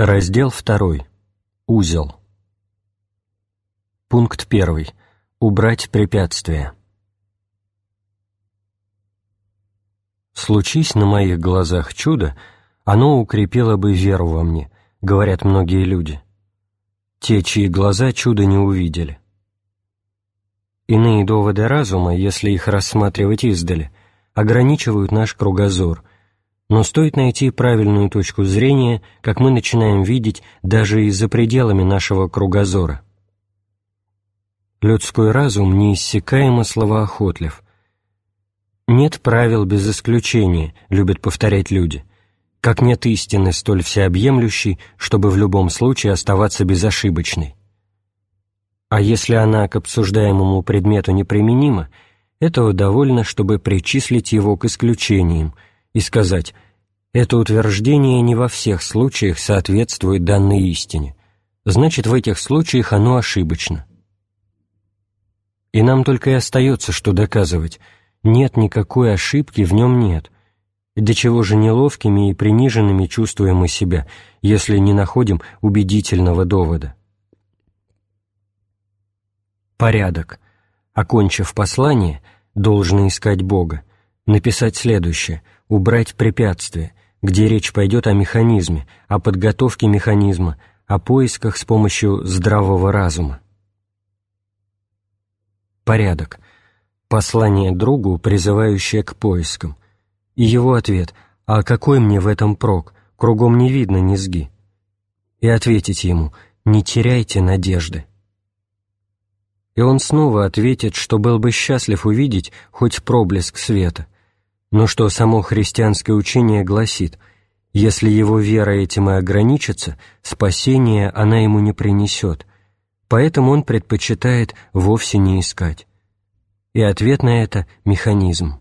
Раздел 2. Узел. Пункт 1. Убрать препятствия. Случись на моих глазах чудо, оно укрепило бы веру во мне, говорят многие люди. Те, чьи глаза чудо не увидели. Иные доводы разума, если их рассматривать издали, ограничивают наш кругозор – но стоит найти правильную точку зрения, как мы начинаем видеть даже и за пределами нашего кругозора. Людской разум неиссякаемо словоохотлив. «Нет правил без исключения», — любят повторять люди, как нет истины столь всеобъемлющей, чтобы в любом случае оставаться безошибочной. А если она к обсуждаемому предмету неприменима, этого довольно, чтобы причислить его к исключениям — и сказать «это утверждение не во всех случаях соответствует данной истине, значит, в этих случаях оно ошибочно». И нам только и остается, что доказывать «нет никакой ошибки, в нем нет», до чего же неловкими и приниженными чувствуем мы себя, если не находим убедительного довода. Порядок. Окончив послание, должно искать Бога, написать следующее – убрать препятствия, где речь пойдет о механизме, о подготовке механизма, о поисках с помощью здравого разума. Порядок. Послание другу, призывающее к поискам. И его ответ «А какой мне в этом прок? Кругом не видно низги». И ответить ему «Не теряйте надежды». И он снова ответит, что был бы счастлив увидеть хоть проблеск света – но что само христианское учение гласит, если его вера этим и ограничится, спасения она ему не принесет, поэтому он предпочитает вовсе не искать. И ответ на это – механизм.